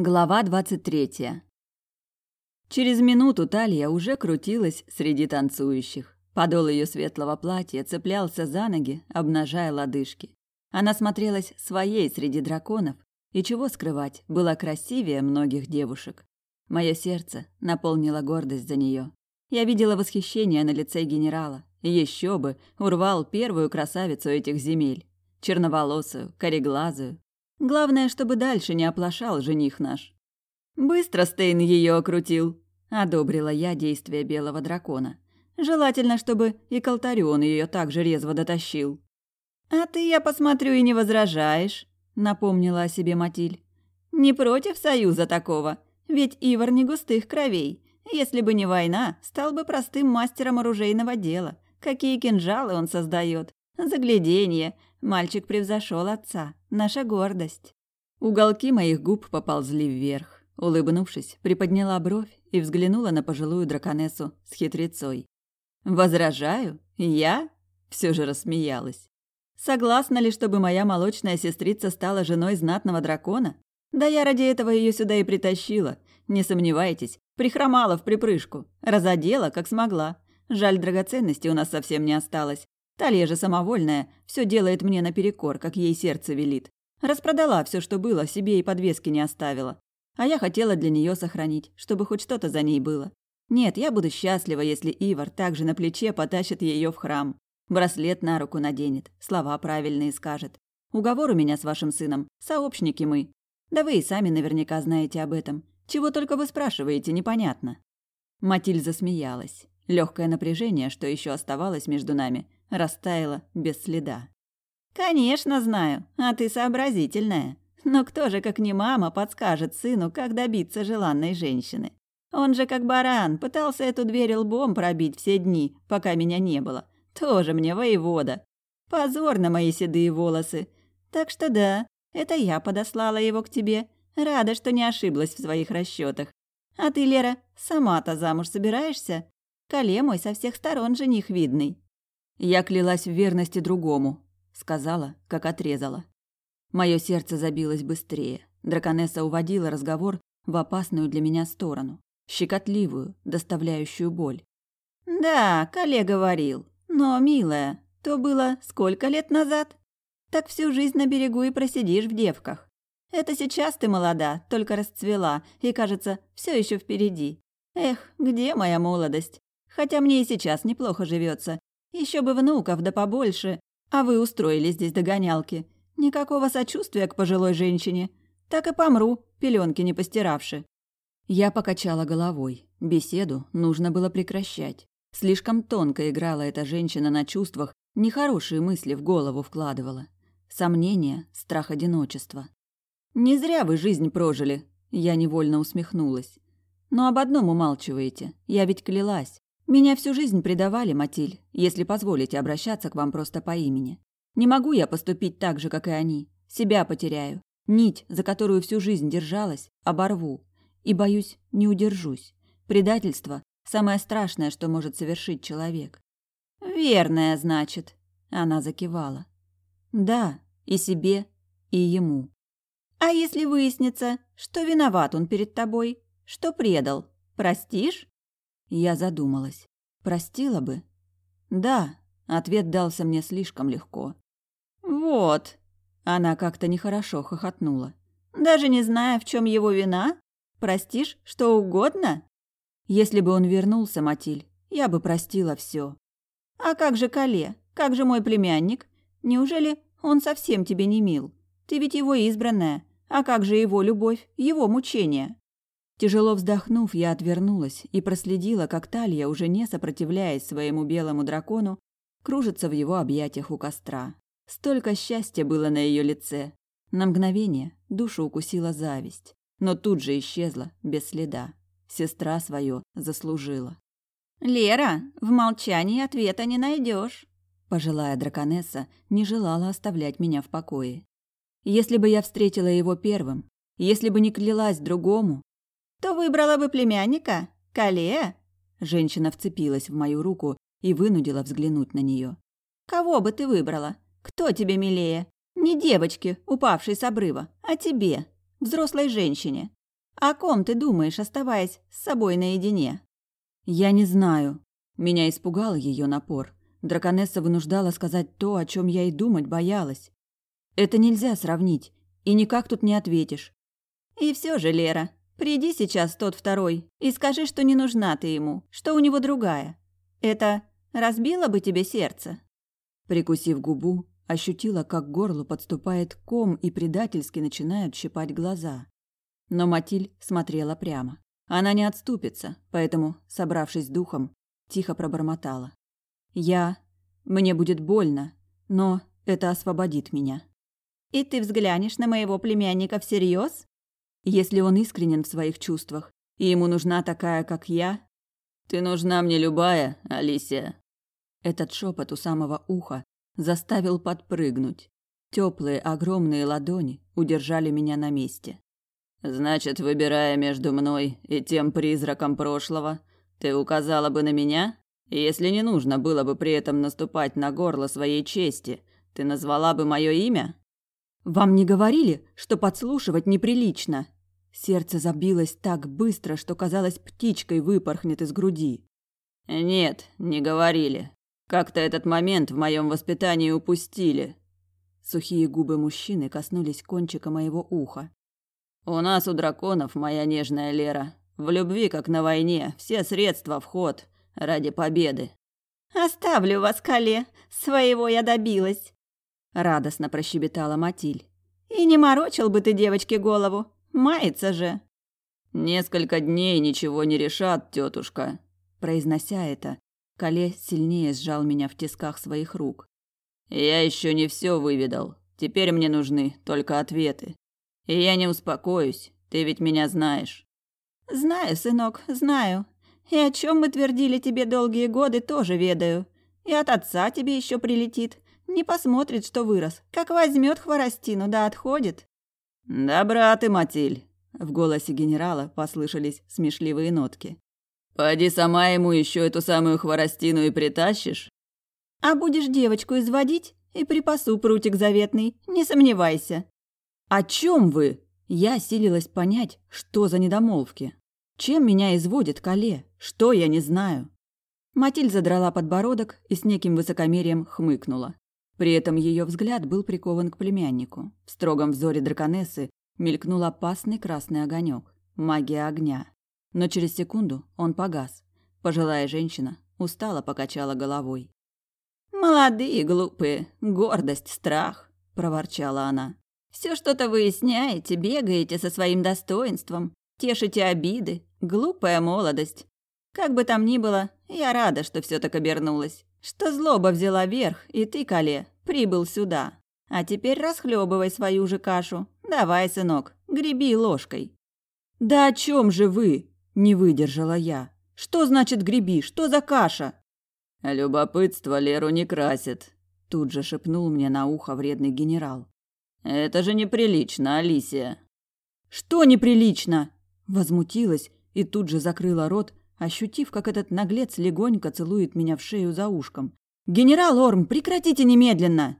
Глава двадцать третья. Через минуту Талия уже крутилась среди танцующих. Подол ее светлого платья цеплялся за ноги, обнажая лодыжки. Она смотрелась своей среди драконов, и чего скрывать, была красивее многих девушек. Мое сердце наполнило гордость за нее. Я видела восхищение на лице генерала. Еще бы, урвал первую красавицу этих земель. Черноволосую, кореглазую. Главное, чтобы дальше не оплошал жених наш. Быстро Стейн ее окрутил, одобрила я действия белого дракона. Желательно, чтобы и к ее так же резво дотащил. А ты, я посмотрю, и не возражаешь, напомнила о себе Матиль. Не против союза такого, ведь Ивар не густых кровей. Если бы не война, стал бы простым мастером оружейного дела. Какие кинжалы он создает. Загляденье. Мальчик превзошел отца. Наша гордость. Уголки моих губ поползли вверх. Улыбнувшись, приподняла бровь и взглянула на пожилую драконессу с хитрецой. «Возражаю? Я?» Все же рассмеялась. «Согласна ли, чтобы моя молочная сестрица стала женой знатного дракона? Да я ради этого ее сюда и притащила. Не сомневайтесь, прихромала в припрыжку, разодела, как смогла. Жаль, драгоценностей у нас совсем не осталось. Талия же самовольная, все делает мне наперекор, как ей сердце велит. Распродала все, что было, себе и подвески не оставила. А я хотела для нее сохранить, чтобы хоть что-то за ней было. Нет, я буду счастлива, если Ивар также на плече потащит ее в храм. Браслет на руку наденет, слова правильные скажет. Уговор у меня с вашим сыном, сообщники мы. Да вы и сами наверняка знаете об этом. Чего только вы спрашиваете, непонятно. Матиль засмеялась. Легкое напряжение, что еще оставалось между нами, растаяло без следа. Конечно, знаю, а ты сообразительная. Но кто же, как не мама, подскажет сыну, как добиться желанной женщины? Он же, как баран, пытался эту дверь лбом пробить все дни, пока меня не было. Тоже мне воевода. Позор на мои седые волосы. Так что да, это я подослала его к тебе. Рада, что не ошиблась в своих расчетах. А ты, Лера, сама-то замуж собираешься? Кале мой со всех сторон жених видный. Я клялась в верности другому, сказала, как отрезала. Мое сердце забилось быстрее. Драконесса уводила разговор в опасную для меня сторону, щекотливую, доставляющую боль. Да, коллега говорил. Но, милая, то было сколько лет назад? Так всю жизнь на берегу и просидишь в девках. Это сейчас ты молода, только расцвела, и, кажется, все еще впереди. Эх, где моя молодость? Хотя мне и сейчас неплохо живется. Еще бы внуков да побольше. А вы устроили здесь догонялки. Никакого сочувствия к пожилой женщине. Так и помру, пеленки не постиравши. Я покачала головой. Беседу нужно было прекращать. Слишком тонко играла эта женщина на чувствах, нехорошие мысли в голову вкладывала. Сомнения, страх одиночества. «Не зря вы жизнь прожили», – я невольно усмехнулась. «Но об одном умалчиваете. Я ведь клялась. Меня всю жизнь предавали, Матиль, если позволите обращаться к вам просто по имени. Не могу я поступить так же, как и они. Себя потеряю. Нить, за которую всю жизнь держалась, оборву. И, боюсь, не удержусь. Предательство – самое страшное, что может совершить человек. «Верное, значит», – она закивала. «Да, и себе, и ему». А если выяснится, что виноват он перед тобой, что предал, простишь? Я задумалась. Простила бы? Да, ответ дался мне слишком легко. Вот. Она как-то нехорошо хохотнула. Даже не зная, в чем его вина? Простишь что угодно? Если бы он вернулся, Матиль, я бы простила все. А как же Кале? Как же мой племянник? Неужели он совсем тебе не мил? Ты ведь его избранная. А как же его любовь, его мучения? Тяжело вздохнув, я отвернулась и проследила, как Талья, уже не сопротивляясь своему белому дракону, кружится в его объятиях у костра. Столько счастья было на ее лице. На мгновение душу укусила зависть, но тут же исчезла без следа. Сестра свое заслужила. «Лера, в молчании ответа не найдешь. Пожилая драконесса не желала оставлять меня в покое. Если бы я встретила его первым, если бы не клялась другому, то выбрала бы племянника, Кале. Женщина вцепилась в мою руку и вынудила взглянуть на нее. Кого бы ты выбрала? Кто тебе милее? Не девочке, упавшей с обрыва, а тебе, взрослой женщине. О ком ты думаешь, оставаясь с собой наедине? Я не знаю. Меня испугал ее напор. Драконесса вынуждала сказать то, о чем я и думать боялась. Это нельзя сравнить, и никак тут не ответишь. И все же, Лера, приди сейчас тот второй и скажи, что не нужна ты ему, что у него другая. Это разбило бы тебе сердце. Прикусив губу, ощутила, как к горлу подступает ком и предательски начинают щипать глаза. Но Матиль смотрела прямо. Она не отступится, поэтому, собравшись духом, тихо пробормотала. «Я... Мне будет больно, но это освободит меня». «И ты взглянешь на моего племянника всерьез? Если он искренен в своих чувствах, и ему нужна такая, как я...» «Ты нужна мне любая, Алисия». Этот шепот у самого уха заставил подпрыгнуть. Теплые огромные ладони удержали меня на месте. Значит, выбирая между мной и тем призраком прошлого, ты указала бы на меня? Если не нужно было бы при этом наступать на горло своей чести, ты назвала бы мое имя? Вам не говорили, что подслушивать неприлично? Сердце забилось так быстро, что казалось, птичкой выпорхнет из груди. Нет, не говорили. Как-то этот момент в моем воспитании упустили. Сухие губы мужчины коснулись кончика моего уха. У нас у драконов, моя нежная Лера, в любви, как на войне, все средства в ход ради победы. Оставлю вас, Кале, своего я добилась, радостно прощебетала Матиль. И не морочил бы ты девочке голову, мается же. Несколько дней ничего не решат, тетушка. Произнося это, Кале сильнее сжал меня в тисках своих рук. Я еще не все выведал. Теперь мне нужны только ответы. И я не успокоюсь. Ты ведь меня знаешь. Знаю, сынок, знаю. И о чем мы твердили тебе долгие годы, тоже ведаю. И от отца тебе еще прилетит. Не посмотрит, что вырос. Как возьмет хворостину, да отходит. Добра ты, Матиль. В голосе генерала послышались смешливые нотки. Поди сама ему еще эту самую хворостину и притащишь. А будешь девочку изводить и припасу прутик заветный, не сомневайся. О чем вы? Я силилась понять, что за недомолвки. Чем меня изводит Кале? Что я не знаю? Матиль задрала подбородок и с неким высокомерием хмыкнула. При этом ее взгляд был прикован к племяннику. В строгом взоре драконессы мелькнул опасный красный огонек, магия огня. Но через секунду он погас. Пожилая женщина устало покачала головой. «Молодые глупые, гордость, страх», – проворчала она. «Все что-то выясняете, бегаете со своим достоинством, тешите обиды, глупая молодость. Как бы там ни было, я рада, что все так обернулось, что злоба взяла верх, и ты, Кале, прибыл сюда. А теперь расхлебывай свою же кашу. Давай, сынок, греби ложкой». «Да о чем же вы?» Не выдержала я. Что значит греби? Что за каша? Любопытство Леру не красит, тут же шепнул мне на ухо вредный генерал. Это же неприлично, Алисия. Что неприлично? Возмутилась и тут же закрыла рот, ощутив, как этот наглец легонько целует меня в шею за ушком. Генерал Орм, прекратите немедленно.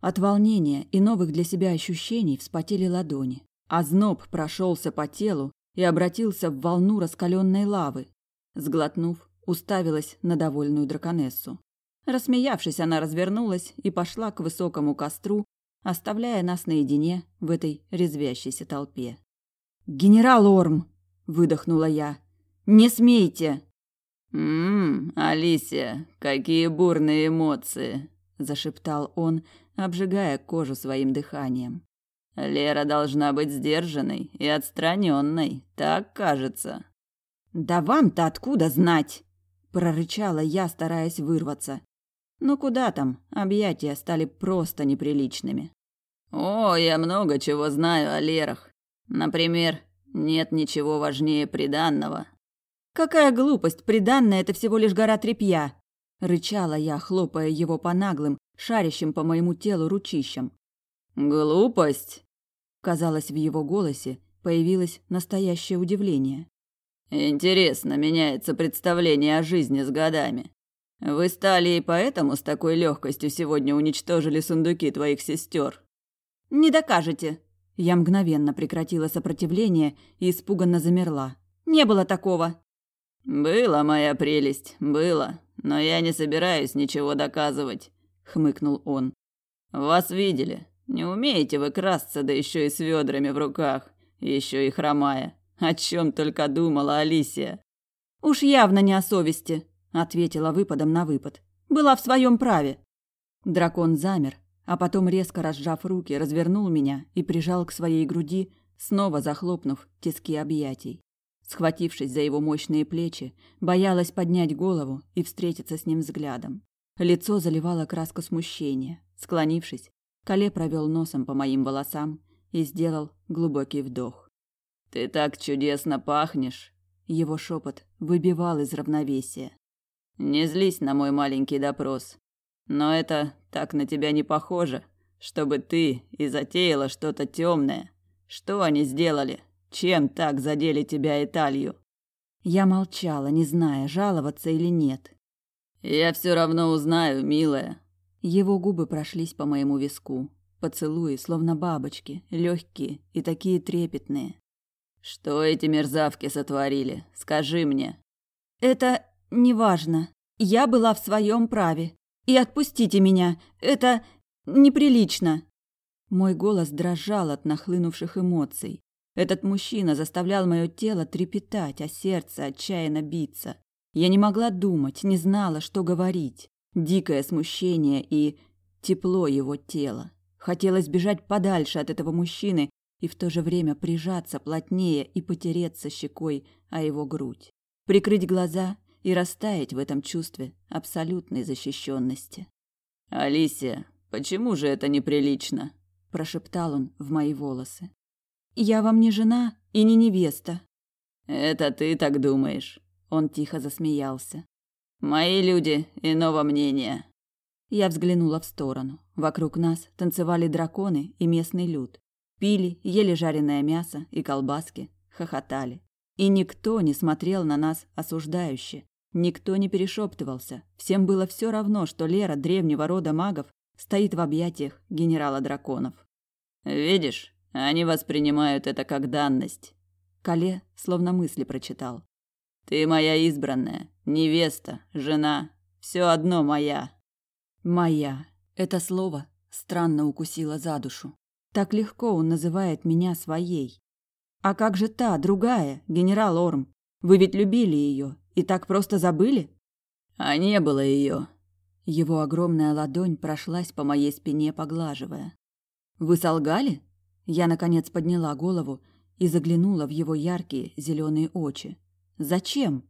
От волнения и новых для себя ощущений вспотели ладони. а зноб прошелся по телу, и обратился в волну раскаленной лавы. Сглотнув, уставилась на довольную драконессу. Рассмеявшись, она развернулась и пошла к высокому костру, оставляя нас наедине в этой резвящейся толпе. «Генерал Орм!» – выдохнула я. «Не смейте!» «Ммм, Алисия, какие бурные эмоции!» – зашептал он, обжигая кожу своим дыханием. Лера должна быть сдержанной и отстраненной, так кажется. Да вам-то откуда знать? прорычала я, стараясь вырваться. Ну куда там? Объятия стали просто неприличными. О, я много чего знаю о Лерах. Например, нет ничего важнее приданного. Какая глупость, приданное это всего лишь гора тряпья, рычала я, хлопая его по наглым, шарящим по моему телу ручищам. Глупость, Казалось, в его голосе появилось настоящее удивление. Интересно меняется представление о жизни с годами. Вы стали и поэтому с такой легкостью сегодня уничтожили сундуки твоих сестер. Не докажете, Я мгновенно прекратила сопротивление и испуганно замерла. Не было такого. Было, моя прелесть, было, но я не собираюсь ничего доказывать, хмыкнул он. Вас видели. Не умеете вы красться, да еще и с ведрами в руках, еще и хромая. О чем только думала Алисия. Уж явно не о совести, ответила выпадом на выпад. Была в своем праве. Дракон замер, а потом резко разжав руки, развернул меня и прижал к своей груди, снова захлопнув тиски объятий. Схватившись за его мощные плечи, боялась поднять голову и встретиться с ним взглядом. Лицо заливало краска смущения. Склонившись, Кале провел носом по моим волосам и сделал глубокий вдох. «Ты так чудесно пахнешь!» Его шепот выбивал из равновесия. «Не злись на мой маленький допрос. Но это так на тебя не похоже, чтобы ты и затеяла что-то темное. Что они сделали? Чем так задели тебя и талию?» Я молчала, не зная, жаловаться или нет. «Я все равно узнаю, милая». Его губы прошлись по моему виску. Поцелуи, словно бабочки, легкие и такие трепетные. «Что эти мерзавки сотворили? Скажи мне». «Это неважно. Я была в своем праве. И отпустите меня. Это неприлично». Мой голос дрожал от нахлынувших эмоций. Этот мужчина заставлял мое тело трепетать, а сердце отчаянно биться. Я не могла думать, не знала, что говорить. Дикое смущение и тепло его тела. Хотелось бежать подальше от этого мужчины и в то же время прижаться плотнее и потереться щекой о его грудь. Прикрыть глаза и растаять в этом чувстве абсолютной защищенности. «Алисия, почему же это неприлично?» – прошептал он в мои волосы. Я вам не жена и не невеста. Это ты так думаешь? Он тихо засмеялся. Мои люди иного мнения. Я взглянула в сторону. Вокруг нас танцевали драконы и местный люд. Пили, ели жареное мясо и колбаски, хохотали. И никто не смотрел на нас осуждающе. Никто не перешептывался. Всем было все равно, что Лера древнего рода магов стоит в объятиях генерала драконов. «Видишь, они воспринимают это как данность. Кале словно мысли прочитал. Ты моя избранная, невеста, жена, все одно моя. Моя. Это слово странно укусило за душу. Так легко он называет меня своей. А как же та, другая, генерал Орм? Вы ведь любили ее и так просто забыли? А не было ее. Его огромная ладонь прошлась по моей спине, поглаживая. Вы солгали? Я, наконец, подняла голову и заглянула в его яркие зеленые очи. «Зачем?»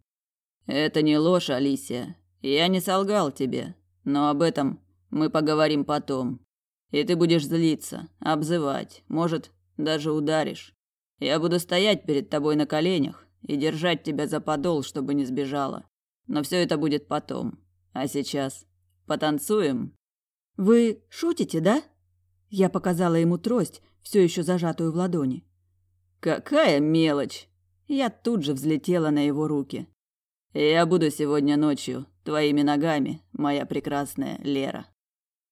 «Это не ложь, Алисия. Я не солгал тебе. Но об этом мы поговорим потом. И ты будешь злиться, обзывать, может, даже ударишь. Я буду стоять перед тобой на коленях и держать тебя за подол, чтобы не сбежала. Но все это будет потом. А сейчас потанцуем?» «Вы шутите, да?» Я показала ему трость, все еще зажатую в ладони. «Какая мелочь!» Я тут же взлетела на его руки. «Я буду сегодня ночью твоими ногами, моя прекрасная Лера».